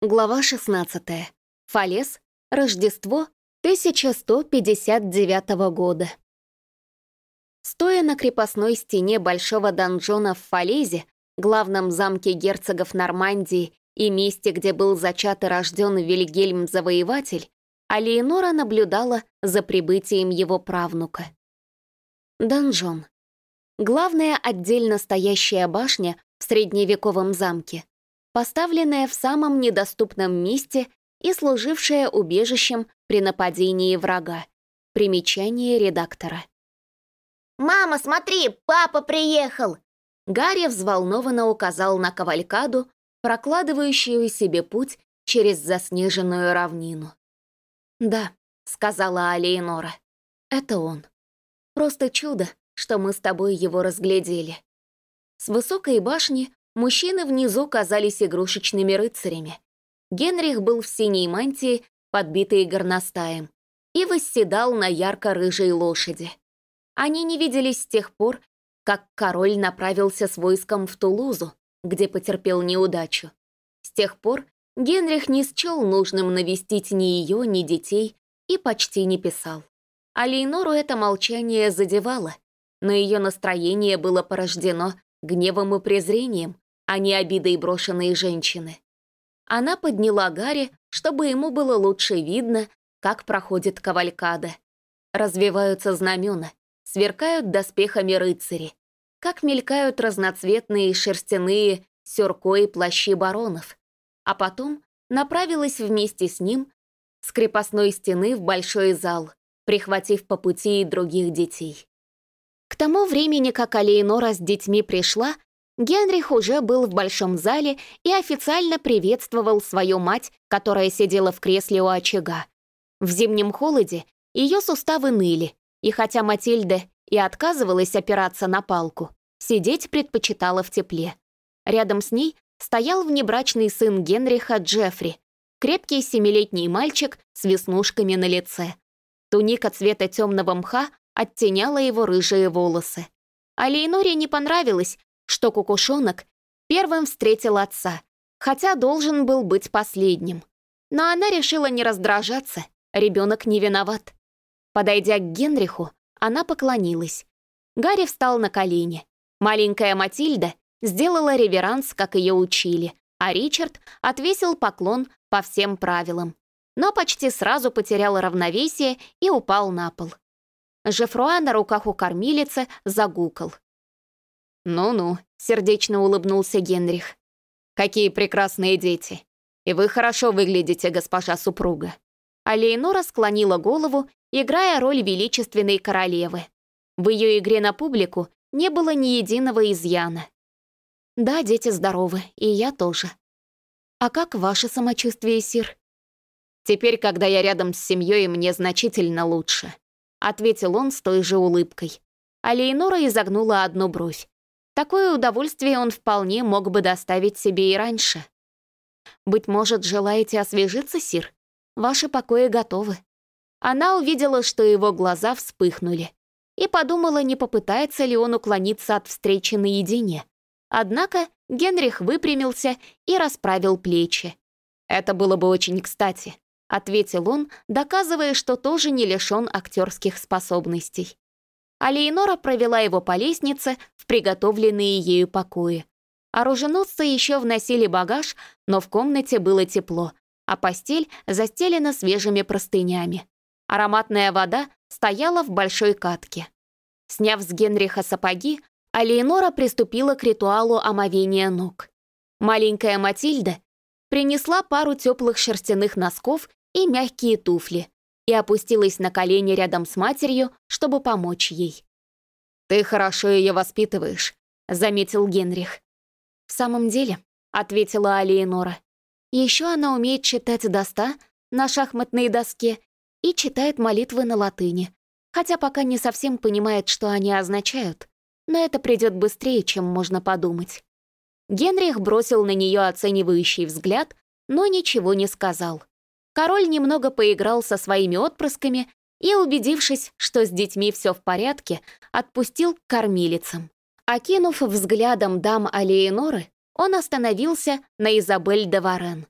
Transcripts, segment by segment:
Глава 16. Фалес. Рождество 1159 года. Стоя на крепостной стене большого донжона в Фалезе, главном замке герцогов Нормандии и месте, где был зачат и рожден Вильгельм-завоеватель, Алиенора наблюдала за прибытием его правнука. Донжон. Главная отдельно стоящая башня в средневековом замке, поставленная в самом недоступном месте и служившая убежищем при нападении врага. Примечание редактора. «Мама, смотри, папа приехал!» Гарри взволнованно указал на кавалькаду, прокладывающую себе путь через заснеженную равнину. «Да», — сказала Алиенора, — «это он. Просто чудо, что мы с тобой его разглядели». С высокой башни Мужчины внизу казались игрушечными рыцарями. Генрих был в синей мантии, подбитой горностаем, и восседал на ярко-рыжей лошади. Они не виделись с тех пор, как король направился с войском в Тулузу, где потерпел неудачу. С тех пор Генрих не счел нужным навестить ни ее, ни детей и почти не писал. А Лейнору это молчание задевало, но ее настроение было порождено гневом и презрением, а не обидой брошенной женщины. Она подняла Гарри, чтобы ему было лучше видно, как проходит кавалькада. Развиваются знамена, сверкают доспехами рыцари, как мелькают разноцветные шерстяные сюрко и плащи баронов. А потом направилась вместе с ним с крепостной стены в большой зал, прихватив по пути и других детей. К тому времени, как Алейнора с детьми пришла, Генрих уже был в большом зале и официально приветствовал свою мать, которая сидела в кресле у очага. В зимнем холоде ее суставы ныли, и хотя Матильда и отказывалась опираться на палку, сидеть предпочитала в тепле. Рядом с ней стоял внебрачный сын Генриха Джеффри, крепкий семилетний мальчик с веснушками на лице. Туника цвета темного мха оттеняла его рыжие волосы. А Лейноре не понравилось, что кукушонок первым встретил отца, хотя должен был быть последним. Но она решила не раздражаться, ребенок не виноват. Подойдя к Генриху, она поклонилась. Гарри встал на колени. Маленькая Матильда сделала реверанс, как ее учили, а Ричард отвесил поклон по всем правилам, но почти сразу потерял равновесие и упал на пол. Жефруа на руках у кормилицы загукал. «Ну-ну», — сердечно улыбнулся Генрих. «Какие прекрасные дети! И вы хорошо выглядите, госпожа супруга». А Лейнора склонила голову, играя роль величественной королевы. В ее игре на публику не было ни единого изъяна. «Да, дети здоровы, и я тоже». «А как ваше самочувствие, Сир?» «Теперь, когда я рядом с семьей, мне значительно лучше», — ответил он с той же улыбкой. А Лейнора изогнула одну бровь. Такое удовольствие он вполне мог бы доставить себе и раньше. «Быть может, желаете освежиться, Сир? Ваши покои готовы». Она увидела, что его глаза вспыхнули, и подумала, не попытается ли он уклониться от встречи наедине. Однако Генрих выпрямился и расправил плечи. «Это было бы очень кстати», — ответил он, доказывая, что тоже не лишен актерских способностей а Лейнора провела его по лестнице в приготовленные ею покои. Оруженосцы еще вносили багаж, но в комнате было тепло, а постель застелена свежими простынями. Ароматная вода стояла в большой катке. Сняв с Генриха сапоги, Алейнора приступила к ритуалу омовения ног. Маленькая Матильда принесла пару теплых шерстяных носков и мягкие туфли, и опустилась на колени рядом с матерью, чтобы помочь ей. «Ты хорошо ее воспитываешь», — заметил Генрих. «В самом деле», — ответила Алиенора, «еще она умеет читать до ста на шахматной доске и читает молитвы на латыни, хотя пока не совсем понимает, что они означают, но это придет быстрее, чем можно подумать». Генрих бросил на нее оценивающий взгляд, но ничего не сказал. Король немного поиграл со своими отпрысками и, убедившись, что с детьми все в порядке, отпустил к кормилицам. Окинув взглядом дам Алиеноры, он остановился на Изабель де Варен.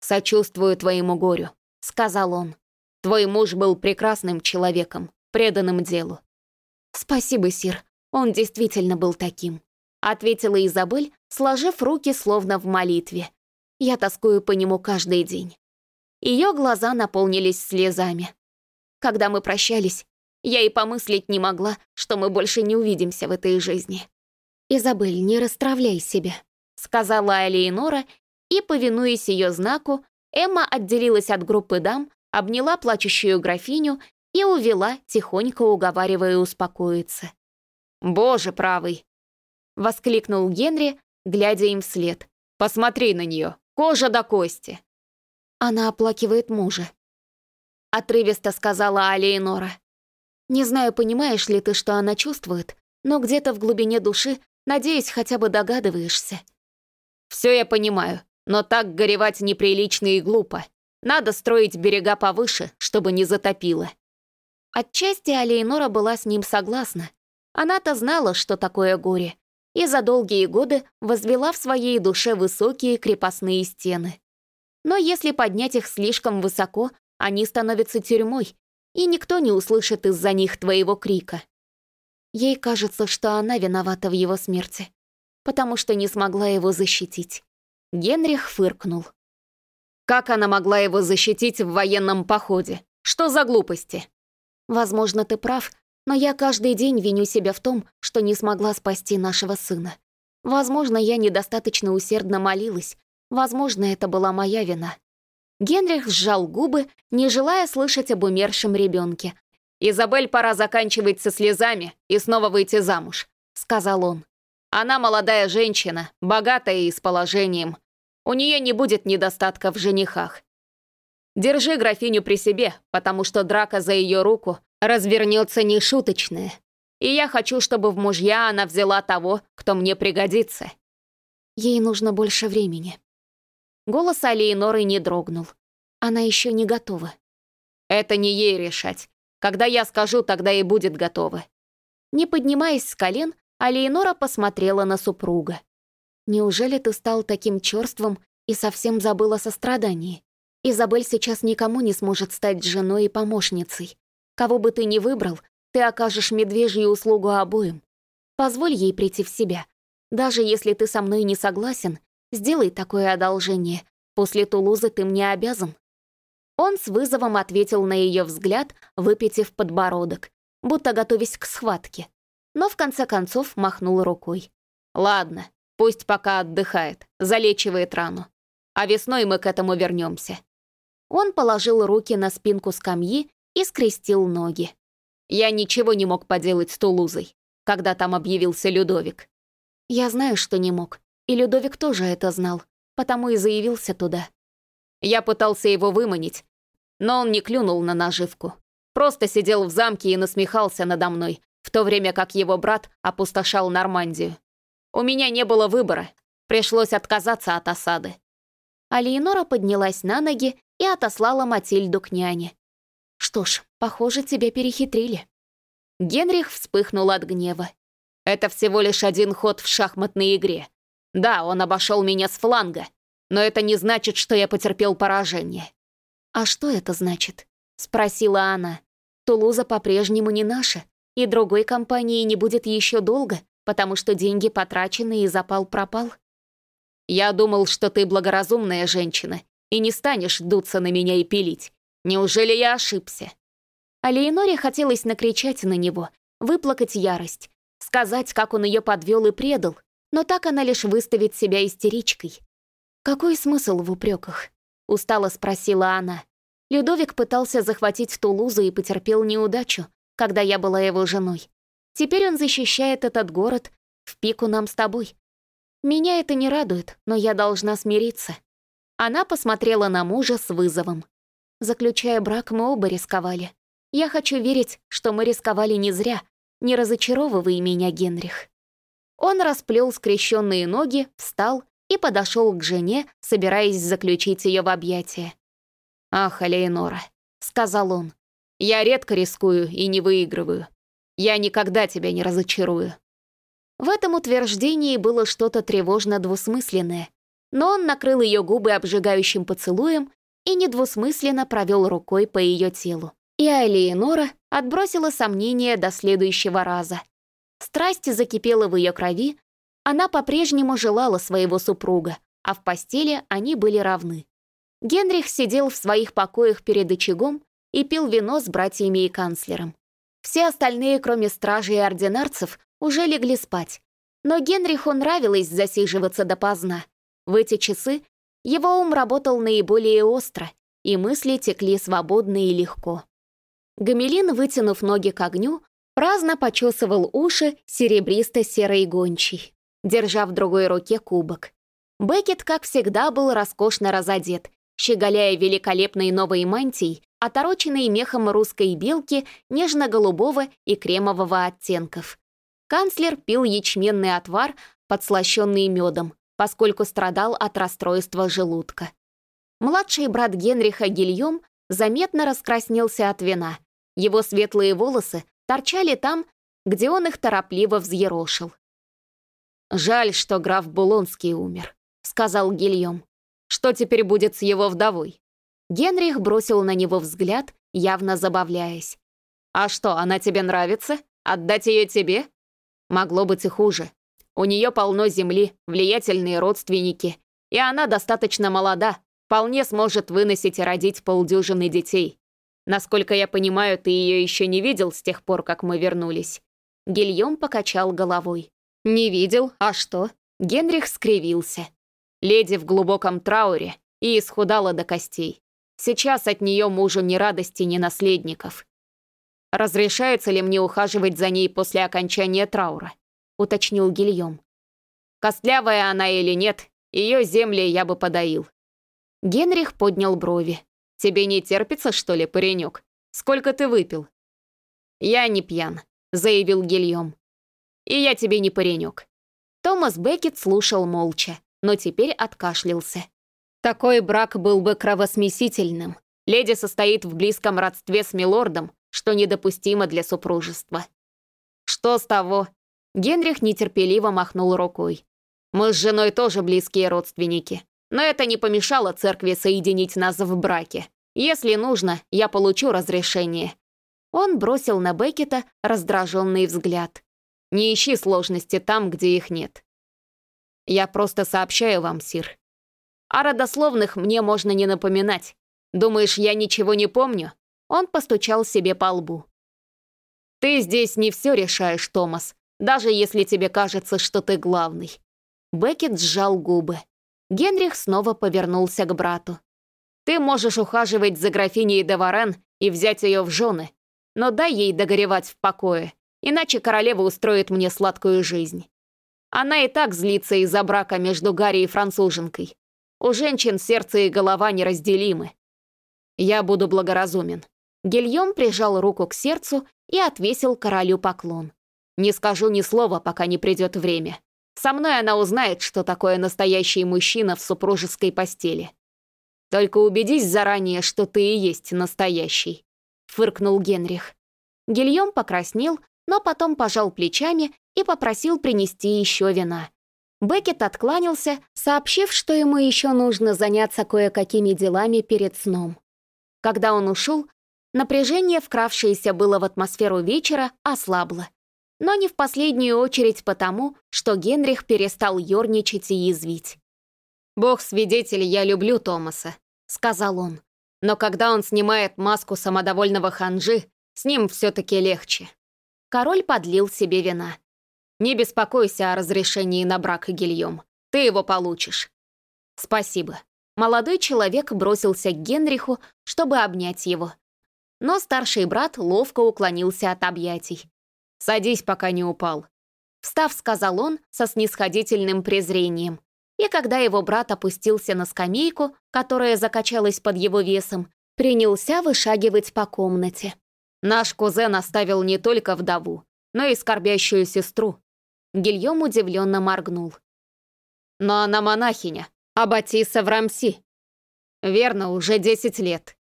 «Сочувствую твоему горю», — сказал он. «Твой муж был прекрасным человеком, преданным делу». «Спасибо, Сир, он действительно был таким», — ответила Изабель, сложив руки словно в молитве. «Я тоскую по нему каждый день». Ее глаза наполнились слезами. Когда мы прощались, я и помыслить не могла, что мы больше не увидимся в этой жизни. «Изабель, не расстравляй себя», — сказала Элеонора, и, повинуясь ее знаку, Эмма отделилась от группы дам, обняла плачущую графиню и увела, тихонько уговаривая успокоиться. «Боже правый!» — воскликнул Генри, глядя им вслед. «Посмотри на нее, кожа до кости!» Она оплакивает мужа. Отрывисто сказала Алиенора. Не знаю, понимаешь ли ты, что она чувствует, но где-то в глубине души, надеюсь, хотя бы догадываешься. Все я понимаю, но так горевать неприлично и глупо. Надо строить берега повыше, чтобы не затопило. Отчасти Алиенора была с ним согласна. Она-то знала, что такое горе, и за долгие годы возвела в своей душе высокие крепостные стены. Но если поднять их слишком высоко, они становятся тюрьмой, и никто не услышит из-за них твоего крика. Ей кажется, что она виновата в его смерти, потому что не смогла его защитить. Генрих фыркнул. Как она могла его защитить в военном походе? Что за глупости? Возможно, ты прав, но я каждый день виню себя в том, что не смогла спасти нашего сына. Возможно, я недостаточно усердно молилась, Возможно, это была моя вина. Генрих сжал губы, не желая слышать об умершем ребенке. «Изабель пора заканчивать со слезами и снова выйти замуж», — сказал он. «Она молодая женщина, богатая и с положением. У нее не будет недостатка в женихах. Держи графиню при себе, потому что драка за ее руку развернется нешуточная. И я хочу, чтобы в мужья она взяла того, кто мне пригодится». Ей нужно больше времени. Голос Алиеноры не дрогнул. Она еще не готова. «Это не ей решать. Когда я скажу, тогда и будет готова». Не поднимаясь с колен, Алиенора посмотрела на супруга. «Неужели ты стал таким черством и совсем забыла о сострадании? Изабель сейчас никому не сможет стать женой и помощницей. Кого бы ты ни выбрал, ты окажешь медвежью услугу обоим. Позволь ей прийти в себя. Даже если ты со мной не согласен, Сделай такое одолжение. После Тулузы ты мне обязан». Он с вызовом ответил на ее взгляд, выпитив подбородок, будто готовясь к схватке. Но в конце концов махнул рукой. «Ладно, пусть пока отдыхает, залечивает рану. А весной мы к этому вернемся. Он положил руки на спинку скамьи и скрестил ноги. Я ничего не мог поделать с Тулузой, когда там объявился Людовик. Я знаю, что не мог, и Людовик тоже это знал, потому и заявился туда. Я пытался его выманить, но он не клюнул на наживку. Просто сидел в замке и насмехался надо мной, в то время как его брат опустошал Нормандию. У меня не было выбора, пришлось отказаться от осады. А Леонора поднялась на ноги и отослала Матильду к няне. «Что ж, похоже, тебя перехитрили». Генрих вспыхнул от гнева. «Это всего лишь один ход в шахматной игре. Да, он обошел меня с фланга, но это не значит, что я потерпел поражение. «А что это значит?» — спросила она. «Тулуза по-прежнему не наша, и другой компании не будет еще долго, потому что деньги потрачены и запал пропал». «Я думал, что ты благоразумная женщина и не станешь дуться на меня и пилить. Неужели я ошибся?» А Леоноре хотелось накричать на него, выплакать ярость, сказать, как он ее подвел и предал, но так она лишь выставит себя истеричкой. «Какой смысл в упреках? устало спросила она. Людовик пытался захватить Тулузу и потерпел неудачу, когда я была его женой. Теперь он защищает этот город в пику нам с тобой. Меня это не радует, но я должна смириться». Она посмотрела на мужа с вызовом. Заключая брак, мы оба рисковали. Я хочу верить, что мы рисковали не зря. Не разочаровывай меня, Генрих. Он расплел скрещенные ноги, встал и подошел к жене, собираясь заключить ее в объятия. «Ах, Алейнора», — сказал он, — «я редко рискую и не выигрываю. Я никогда тебя не разочарую». В этом утверждении было что-то тревожно двусмысленное. но он накрыл ее губы обжигающим поцелуем и недвусмысленно провел рукой по ее телу. И Алиенора отбросила сомнения до следующего раза. Страсть закипела в ее крови, она по-прежнему желала своего супруга, а в постели они были равны. Генрих сидел в своих покоях перед очагом и пил вино с братьями и канцлером. Все остальные, кроме стражей и ординарцев, уже легли спать. Но Генриху нравилось засиживаться допоздна. В эти часы его ум работал наиболее остро, и мысли текли свободно и легко. Гамелин, вытянув ноги к огню, праздно почесывал уши серебристо-серой гончей, держа в другой руке кубок. Беккет, как всегда, был роскошно разодет, щеголяя великолепной новой мантией, отороченной мехом русской белки нежно-голубого и кремового оттенков. Канцлер пил ячменный отвар, подслащенный медом, поскольку страдал от расстройства желудка. Младший брат Генриха Гильем заметно раскраснелся от вина. Его светлые волосы торчали там, где он их торопливо взъерошил. «Жаль, что граф Булонский умер», — сказал Гильем. «Что теперь будет с его вдовой?» Генрих бросил на него взгляд, явно забавляясь. «А что, она тебе нравится? Отдать ее тебе?» «Могло быть и хуже. У нее полно земли, влиятельные родственники, и она достаточно молода, вполне сможет выносить и родить полдюжины детей. Насколько я понимаю, ты ее еще не видел с тех пор, как мы вернулись». Гильем покачал головой. «Не видел? А что?» Генрих скривился. Леди в глубоком трауре и исхудала до костей. Сейчас от нее мужу ни радости, ни наследников. Разрешается ли мне ухаживать за ней после окончания траура? уточнил Гильем. «Костлявая она или нет, ее земли я бы подоил». Генрих поднял брови. «Тебе не терпится, что ли, паренек? Сколько ты выпил?» «Я не пьян», — заявил Гильем. «И я тебе не паренек». Томас Беккет слушал молча, но теперь откашлялся. Такой брак был бы кровосмесительным. Леди состоит в близком родстве с милордом, что недопустимо для супружества. Что с того, Генрих нетерпеливо махнул рукой. «Мы с женой тоже близкие родственники, но это не помешало церкви соединить нас в браке. Если нужно, я получу разрешение». Он бросил на Беккета раздраженный взгляд. «Не ищи сложности там, где их нет». «Я просто сообщаю вам, Сир. О родословных мне можно не напоминать. Думаешь, я ничего не помню?» Он постучал себе по лбу. «Ты здесь не все решаешь, Томас даже если тебе кажется, что ты главный». Беккет сжал губы. Генрих снова повернулся к брату. «Ты можешь ухаживать за графиней Деварен и взять ее в жены, но дай ей догоревать в покое, иначе королева устроит мне сладкую жизнь. Она и так злится из-за брака между Гарри и француженкой. У женщин сердце и голова неразделимы. Я буду благоразумен». Гильем прижал руку к сердцу и отвесил королю поклон. Не скажу ни слова, пока не придет время. Со мной она узнает, что такое настоящий мужчина в супружеской постели. Только убедись заранее, что ты и есть настоящий», — фыркнул Генрих. Гильем покраснел, но потом пожал плечами и попросил принести еще вина. Беккет откланялся, сообщив, что ему еще нужно заняться кое-какими делами перед сном. Когда он ушел, напряжение, вкравшееся было в атмосферу вечера, ослабло но не в последнюю очередь потому, что Генрих перестал ерничать и язвить. «Бог свидетель, я люблю Томаса», — сказал он. «Но когда он снимает маску самодовольного ханжи, с ним все-таки легче». Король подлил себе вина. «Не беспокойся о разрешении на брак, Гильем. Ты его получишь». «Спасибо». Молодой человек бросился к Генриху, чтобы обнять его. Но старший брат ловко уклонился от объятий. «Садись, пока не упал». Встав, сказал он со снисходительным презрением. И когда его брат опустился на скамейку, которая закачалась под его весом, принялся вышагивать по комнате. Наш кузен оставил не только вдову, но и скорбящую сестру. Гильем удивленно моргнул. «Но она монахиня, а Батиса в Рамси». «Верно, уже десять лет».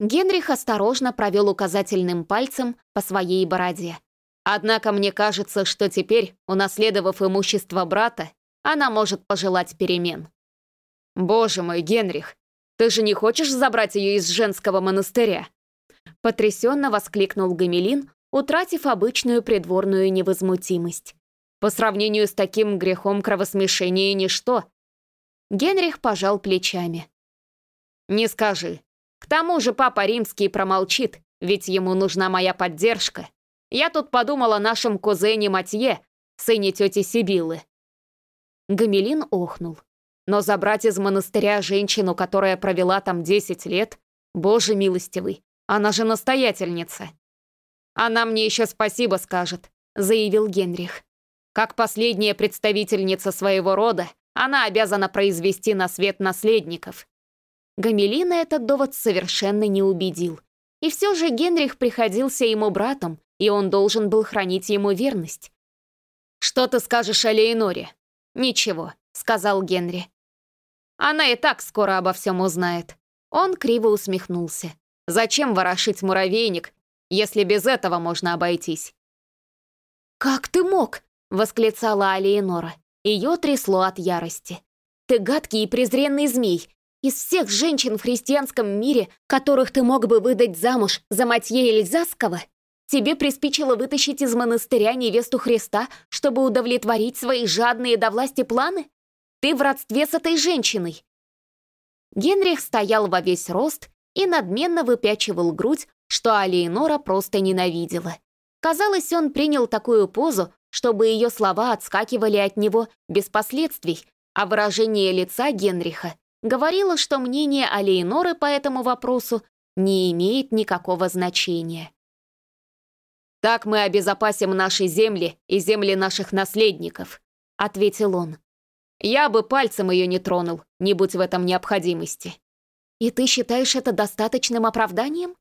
Генрих осторожно провел указательным пальцем по своей бороде. Однако мне кажется, что теперь, унаследовав имущество брата, она может пожелать перемен. «Боже мой, Генрих, ты же не хочешь забрать ее из женского монастыря?» Потрясенно воскликнул Гамелин, утратив обычную придворную невозмутимость. «По сравнению с таким грехом кровосмешения ничто». Генрих пожал плечами. «Не скажи. К тому же папа римский промолчит, ведь ему нужна моя поддержка. Я тут подумал о нашем кузене Матье, сыне тети Сибилы». Гамелин охнул. Но забрать из монастыря женщину, которая провела там 10 лет, боже милостивый, она же настоятельница. Она мне еще спасибо скажет, заявил Генрих. Как последняя представительница своего рода, она обязана произвести на свет наследников. Гамелина этот довод совершенно не убедил. И все же Генрих приходился ему братом, и он должен был хранить ему верность. «Что ты скажешь о Лейноре?» «Ничего», — сказал Генри. «Она и так скоро обо всем узнает». Он криво усмехнулся. «Зачем ворошить муравейник, если без этого можно обойтись?» «Как ты мог?» — восклицала Алиенора. Ее трясло от ярости. «Ты гадкий и презренный змей. Из всех женщин в христианском мире, которых ты мог бы выдать замуж за Матье Эльзасского, тебе приспичило вытащить из монастыря невесту Христа, чтобы удовлетворить свои жадные до власти планы? Ты в родстве с этой женщиной!» Генрих стоял во весь рост и надменно выпячивал грудь, что Алиенора просто ненавидела. Казалось, он принял такую позу, чтобы ее слова отскакивали от него без последствий, а выражение лица Генриха говорила, что мнение Алейноры по этому вопросу не имеет никакого значения. «Так мы обезопасим наши земли и земли наших наследников», — ответил он. «Я бы пальцем ее не тронул, не будь в этом необходимости». «И ты считаешь это достаточным оправданием?»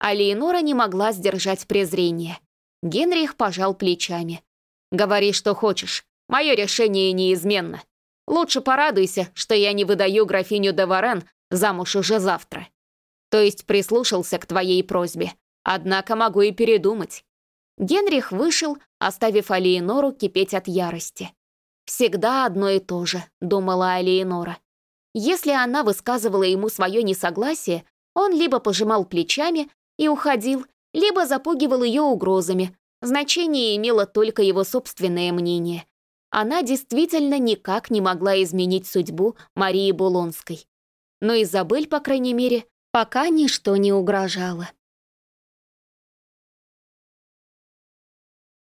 Алейнора не могла сдержать презрение. Генрих пожал плечами. «Говори, что хочешь. Мое решение неизменно. Лучше порадуйся, что я не выдаю графиню де Варен замуж уже завтра. То есть прислушался к твоей просьбе. Однако могу и передумать». Генрих вышел, оставив Алиенору кипеть от ярости. «Всегда одно и то же», — думала Алиенора. Если она высказывала ему свое несогласие, он либо пожимал плечами и уходил, либо запугивал ее угрозами. Значение имело только его собственное мнение она действительно никак не могла изменить судьбу Марии Булонской. Но Изабель, по крайней мере, пока ничто не угрожало.